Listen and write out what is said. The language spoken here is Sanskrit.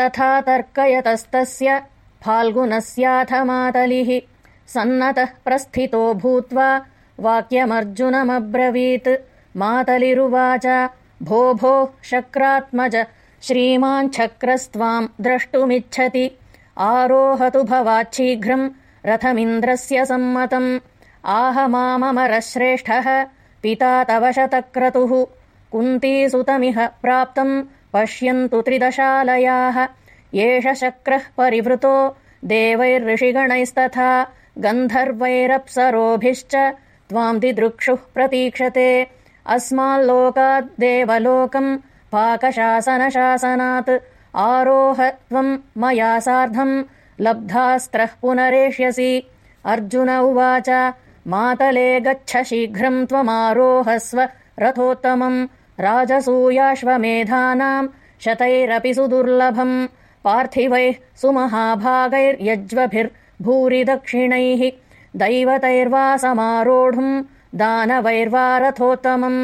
तथा तर्कयतस्तस्य फाल्गुनस्याथ मातलिः सन्नतः प्रस्थितो भूत्वा वाक्यमर्जुनमब्रवीत्। मातलिरुवाच भो भो शक्रात्मज श्रीमाञ्छक्रस्त्वाम् द्रष्टुमिच्छति। आरोहतु भवाच्छीघ्रम् रथमिन्द्रस्य सम्मतम्। आह माममरश्रेष्ठः पिता तव शतक्रतुः। कुन्तीसुतमिह प्राप्तम् पश्यन्तु त्रिदशालयाः। एष शक्रः परिवृतो देवैर्ऋषिगणैस्तथा गन्धर्वैरप्सरोभिश्च त्वाम् दिदृक्षुः प्रतीक्षते। अस्माल्लोकाद्देवलोकम् पाकशासनशासनात् आरोह त्वम् मया सार्धम् लब्धास्त्रः पुनरेष्यसि। अर्जुन उवाच मातले गच्छ शीघ्रम् त्वमारोहस्व रथोत्तमम् राजसूयाश्वमेधानाम् शतैरपि सुदुर्लभम् पार्थिवैः सुमहाभागैर्यज्वभिर्भूरि दक्षिणैः दैवतैर्वा समारोढुम् दानवैर्वा रथोत्तमम्